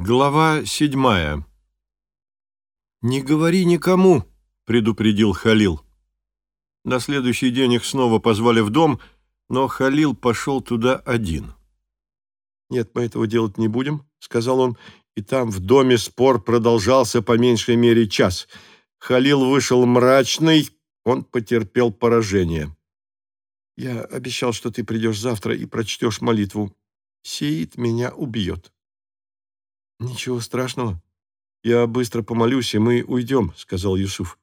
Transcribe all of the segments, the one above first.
Глава седьмая «Не говори никому», — предупредил Халил. На следующий день их снова позвали в дом, но Халил пошел туда один. «Нет, мы этого делать не будем», — сказал он, и там в доме спор продолжался по меньшей мере час. Халил вышел мрачный, он потерпел поражение. «Я обещал, что ты придешь завтра и прочтешь молитву. Сеид меня убьет». «Ничего страшного. Я быстро помолюсь, и мы уйдем», — сказал Юсуф.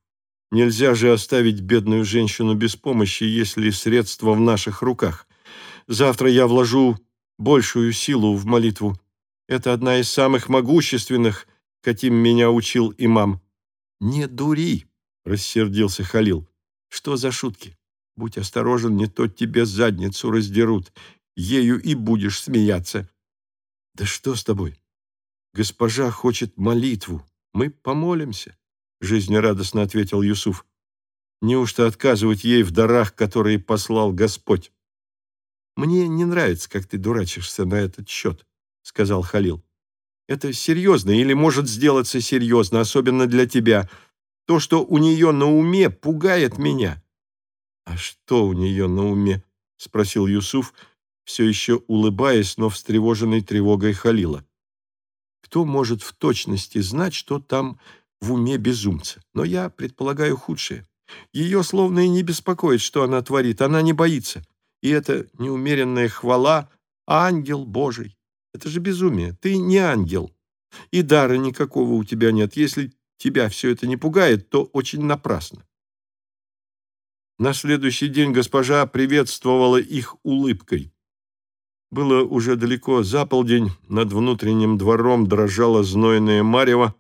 «Нельзя же оставить бедную женщину без помощи, если средства в наших руках. Завтра я вложу большую силу в молитву. Это одна из самых могущественных, каким меня учил имам». «Не дури», — рассердился Халил. «Что за шутки? Будь осторожен, не то тебе задницу раздерут. Ею и будешь смеяться». «Да что с тобой?» Госпожа хочет молитву. Мы помолимся, жизнерадостно ответил Юсуф. Неужто отказывать ей в дарах, которые послал Господь? Мне не нравится, как ты дурачишься на этот счет, сказал Халил. Это серьезно или может сделаться серьезно, особенно для тебя. То, что у нее на уме, пугает меня. А что у нее на уме? спросил Юсуф, все еще улыбаясь, но встревоженный тревогой Халила. Кто может в точности знать, что там в уме безумца? Но я предполагаю худшее. Ее словно и не беспокоит, что она творит, она не боится. И это неумеренная хвала «ангел Божий». Это же безумие. Ты не ангел. И дара никакого у тебя нет. Если тебя все это не пугает, то очень напрасно. На следующий день госпожа приветствовала их улыбкой. Было уже далеко за полдень, над внутренним двором дрожало знойное марево.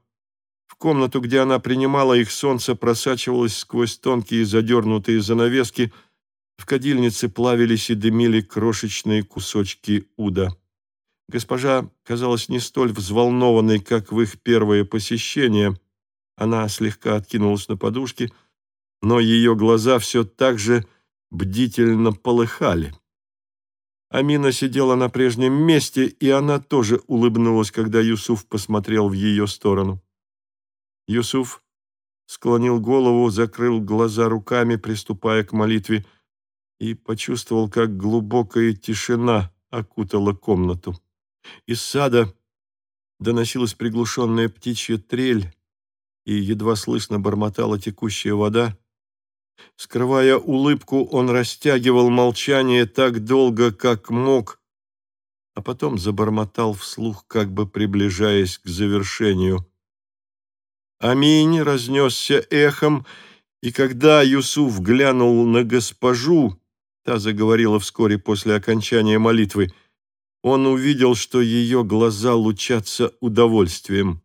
В комнату, где она принимала их, солнце просачивалось сквозь тонкие задернутые занавески. В кадильнице плавились и дымили крошечные кусочки уда. Госпожа казалась не столь взволнованной, как в их первое посещение. Она слегка откинулась на подушке, но ее глаза все так же бдительно полыхали. Амина сидела на прежнем месте, и она тоже улыбнулась, когда Юсуф посмотрел в ее сторону. Юсуф склонил голову, закрыл глаза руками, приступая к молитве, и почувствовал, как глубокая тишина окутала комнату. Из сада доносилась приглушенная птичья трель, и едва слышно бормотала текущая вода. Скрывая улыбку, он растягивал молчание так долго, как мог, а потом забормотал вслух, как бы приближаясь к завершению. Аминь разнесся эхом, и когда Юсуф глянул на госпожу, та заговорила вскоре после окончания молитвы, он увидел, что ее глаза лучатся удовольствием.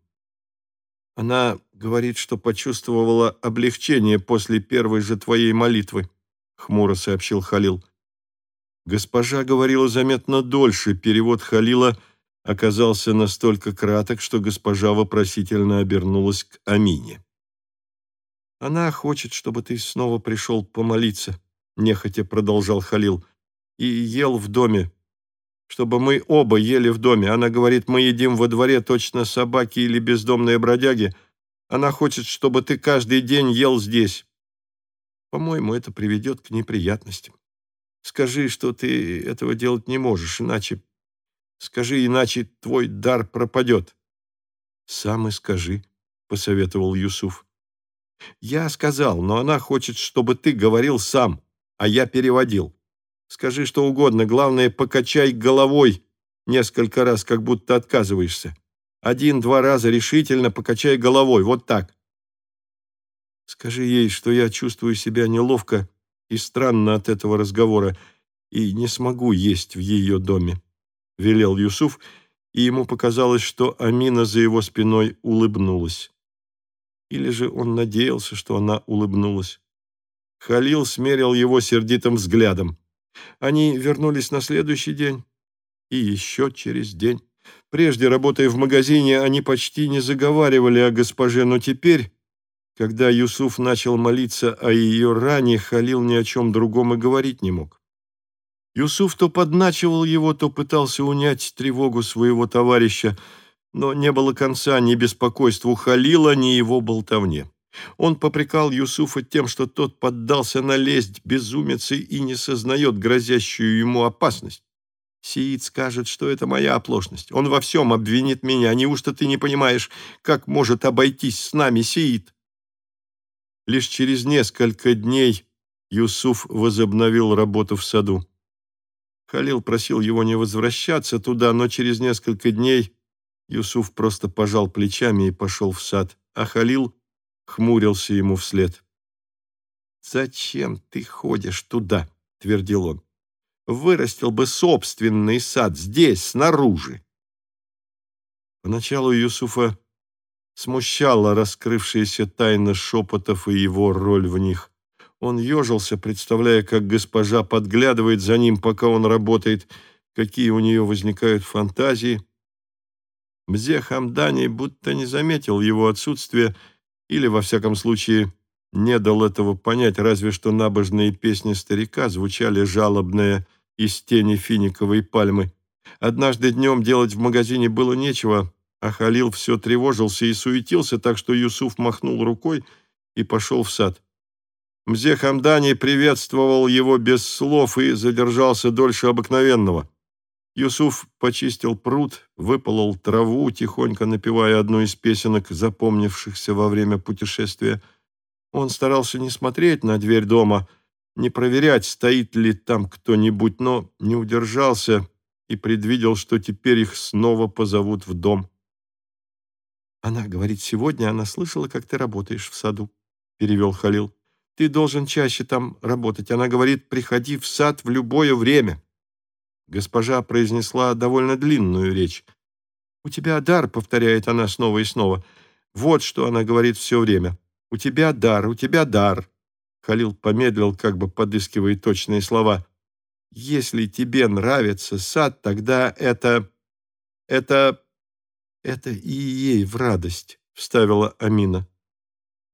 Она говорит, что почувствовала облегчение после первой же твоей молитвы», — хмуро сообщил Халил. Госпожа говорила заметно дольше. Перевод Халила оказался настолько краток, что госпожа вопросительно обернулась к Амине. «Она хочет, чтобы ты снова пришел помолиться», — нехотя продолжал Халил, — «и ел в доме, чтобы мы оба ели в доме. Она говорит, мы едим во дворе точно собаки или бездомные бродяги, — она хочет, чтобы ты каждый день ел здесь. По-моему, это приведет к неприятностям. Скажи, что ты этого делать не можешь, иначе... Скажи, иначе твой дар пропадет. Сам и скажи, — посоветовал Юсуф. Я сказал, но она хочет, чтобы ты говорил сам, а я переводил. Скажи что угодно, главное, покачай головой несколько раз, как будто отказываешься. Один-два раза решительно покачай головой, вот так. Скажи ей, что я чувствую себя неловко и странно от этого разговора, и не смогу есть в ее доме», — велел Юсуф, и ему показалось, что Амина за его спиной улыбнулась. Или же он надеялся, что она улыбнулась. Халил смерил его сердитым взглядом. Они вернулись на следующий день и еще через день. Прежде, работая в магазине, они почти не заговаривали о госпоже, но теперь, когда Юсуф начал молиться о ее ране, Халил ни о чем другом и говорить не мог. Юсуф то подначивал его, то пытался унять тревогу своего товарища, но не было конца ни беспокойству Халила, ни его болтовне. Он попрекал Юсуфа тем, что тот поддался на лесть безумицы и не сознает грозящую ему опасность. Сиит скажет, что это моя оплошность. Он во всем обвинит меня. Неужто ты не понимаешь, как может обойтись с нами Сиит? Лишь через несколько дней Юсуф возобновил работу в саду. Халил просил его не возвращаться туда, но через несколько дней Юсуф просто пожал плечами и пошел в сад, а Халил хмурился ему вслед. «Зачем ты ходишь туда?» — твердил он. «Вырастил бы собственный сад здесь, снаружи». Поначалу Юсуфа смущала раскрывшаяся тайна шепотов и его роль в них. Он ежился, представляя, как госпожа подглядывает за ним, пока он работает, какие у нее возникают фантазии. Мзе Хамдани будто не заметил его отсутствия или, во всяком случае, не дал этого понять, разве что набожные песни старика звучали жалобные из тени финиковой пальмы. Однажды днем делать в магазине было нечего, а Халил все тревожился и суетился, так что Юсуф махнул рукой и пошел в сад. Мзе Хамдани приветствовал его без слов и задержался дольше обыкновенного. Юсуф почистил пруд, выполол траву, тихонько напевая одну из песенок, запомнившихся во время путешествия. Он старался не смотреть на дверь дома, не проверять, стоит ли там кто-нибудь, но не удержался и предвидел, что теперь их снова позовут в дом. «Она говорит, сегодня она слышала, как ты работаешь в саду», — перевел Халил. «Ты должен чаще там работать. Она говорит, приходи в сад в любое время». Госпожа произнесла довольно длинную речь. «У тебя дар», — повторяет она снова и снова. «Вот что она говорит все время. У тебя дар, у тебя дар». Халил помедлил, как бы подыскивая точные слова. «Если тебе нравится сад, тогда это... это...» «Это и ей в радость», — вставила Амина.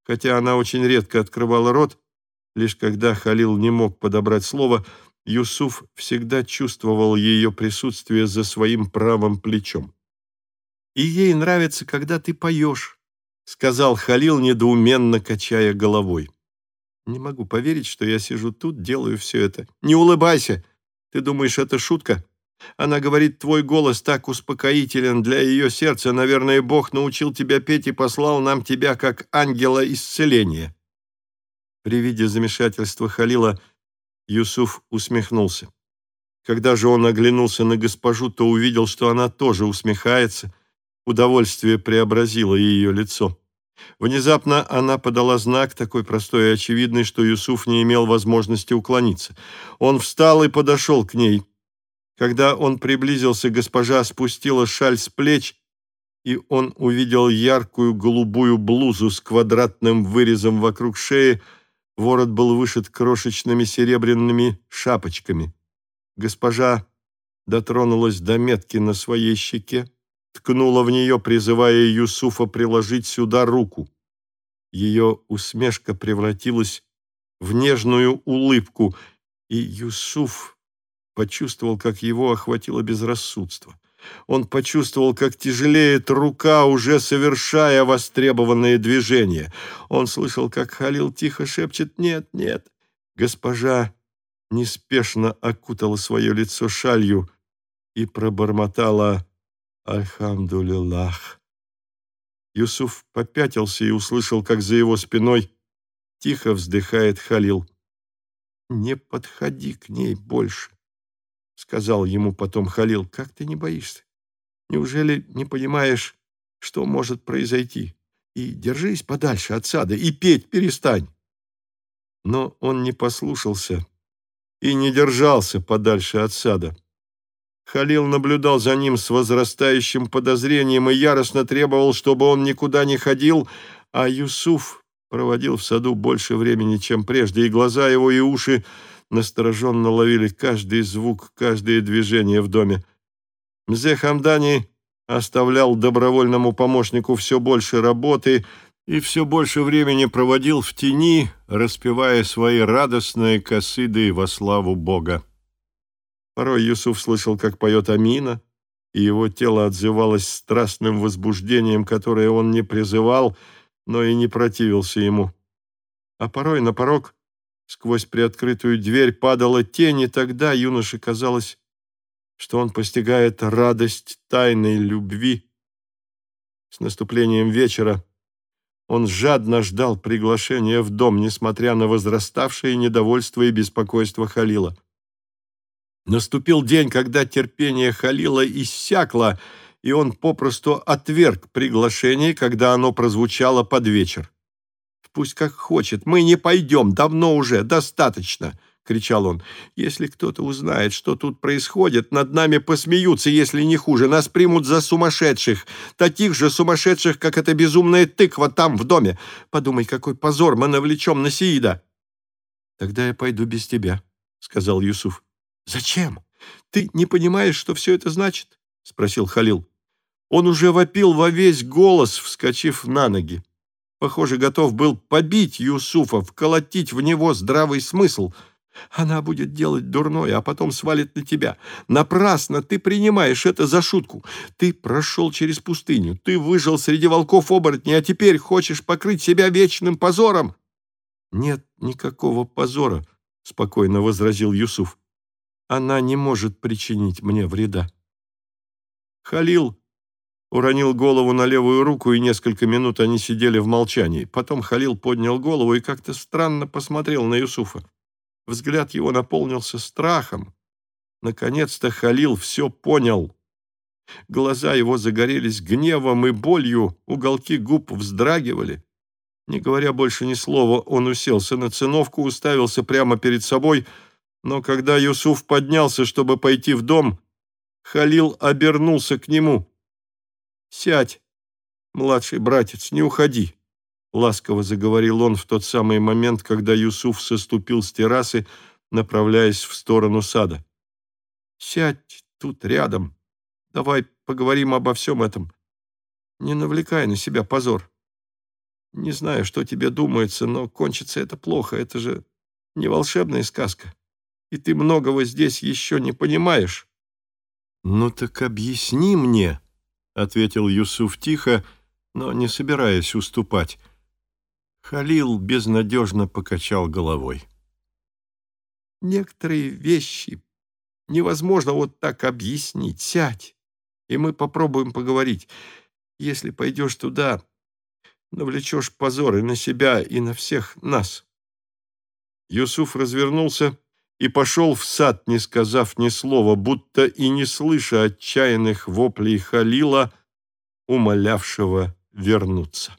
Хотя она очень редко открывала рот, лишь когда Халил не мог подобрать слово, Юсуф всегда чувствовал ее присутствие за своим правым плечом. «И ей нравится, когда ты поешь», — сказал Халил, недоуменно качая головой. «Не могу поверить, что я сижу тут, делаю все это. Не улыбайся! Ты думаешь, это шутка?» Она говорит, твой голос так успокоителен для ее сердца. Наверное, Бог научил тебя петь и послал нам тебя как ангела исцеления». При виде замешательства Халила Юсуф усмехнулся. Когда же он оглянулся на госпожу, то увидел, что она тоже усмехается. Удовольствие преобразило ее лицо. Внезапно она подала знак, такой простой и очевидный, что Юсуф не имел возможности уклониться. Он встал и подошел к ней. Когда он приблизился, госпожа спустила шаль с плеч, и он увидел яркую голубую блузу с квадратным вырезом вокруг шеи, ворот был вышит крошечными серебряными шапочками. Госпожа дотронулась до метки на своей щеке, ткнула в нее, призывая Юсуфа приложить сюда руку. Ее усмешка превратилась в нежную улыбку, и Юсуф почувствовал, как его охватило безрассудство. Он почувствовал, как тяжелеет рука, уже совершая востребованные движения. Он слышал, как Халил тихо шепчет «Нет, нет». Госпожа неспешно окутала свое лицо шалью и пробормотала «Альхамдулиллах». Юсуф попятился и услышал, как за его спиной тихо вздыхает Халил. «Не подходи к ней больше сказал ему потом Халил, как ты не боишься? Неужели не понимаешь, что может произойти? И держись подальше от сада, и петь перестань. Но он не послушался и не держался подальше от сада. Халил наблюдал за ним с возрастающим подозрением и яростно требовал, чтобы он никуда не ходил, а Юсуф проводил в саду больше времени, чем прежде, и глаза его и уши настороженно ловили каждый звук, каждое движение в доме. Мзе Хамдани оставлял добровольному помощнику все больше работы и все больше времени проводил в тени, распевая свои радостные косыды во славу Бога. Порой Юсуф слышал, как поет Амина, и его тело отзывалось страстным возбуждением, которое он не призывал, но и не противился ему. А порой на порог сквозь приоткрытую дверь падала тень, и тогда юноше казалось, что он постигает радость тайной любви. С наступлением вечера он жадно ждал приглашения в дом, несмотря на возраставшее недовольство и беспокойство Халила. Наступил день, когда терпение Халила иссякло, и он попросту отверг приглашение, когда оно прозвучало под вечер. «Пусть как хочет, мы не пойдем, давно уже, достаточно!» — кричал он. «Если кто-то узнает, что тут происходит, над нами посмеются, если не хуже. Нас примут за сумасшедших, таких же сумасшедших, как эта безумная тыква там, в доме. Подумай, какой позор мы навлечем на Сиида!» «Тогда я пойду без тебя», — сказал Юсуф. «Зачем? Ты не понимаешь, что все это значит?» — спросил Халил. Он уже вопил во весь голос, вскочив на ноги. Похоже, готов был побить Юсуфа, вколотить в него здравый смысл. Она будет делать дурное, а потом свалит на тебя. Напрасно ты принимаешь это за шутку. Ты прошел через пустыню, ты выжил среди волков-оборотней, а теперь хочешь покрыть себя вечным позором. Нет никакого позора, спокойно возразил Юсуф. Она не может причинить мне вреда. Халил уронил голову на левую руку, и несколько минут они сидели в молчании. Потом Халил поднял голову и как-то странно посмотрел на Юсуфа. Взгляд его наполнился страхом. Наконец-то Халил все понял. Глаза его загорелись гневом и болью, уголки губ вздрагивали. Не говоря больше ни слова, он уселся на циновку, уставился прямо перед собой — но когда Юсуф поднялся, чтобы пойти в дом, Халил обернулся к нему. «Сядь, младший братец, не уходи», — ласково заговорил он в тот самый момент, когда Юсуф соступил с террасы, направляясь в сторону сада. «Сядь тут рядом. Давай поговорим обо всем этом. Не навлекай на себя позор. Не знаю, что тебе думается, но кончится это плохо. Это же не волшебная сказка и ты многого здесь еще не понимаешь». «Ну так объясни мне», — ответил Юсуф тихо, но не собираясь уступать. Халил безнадежно покачал головой. «Некоторые вещи невозможно вот так объяснить. Сядь, и мы попробуем поговорить. Если пойдешь туда, навлечешь позор и на себя, и на всех нас». Юсуф развернулся и пошел в сад, не сказав ни слова, будто и не слыша отчаянных воплей Халила, умолявшего вернуться.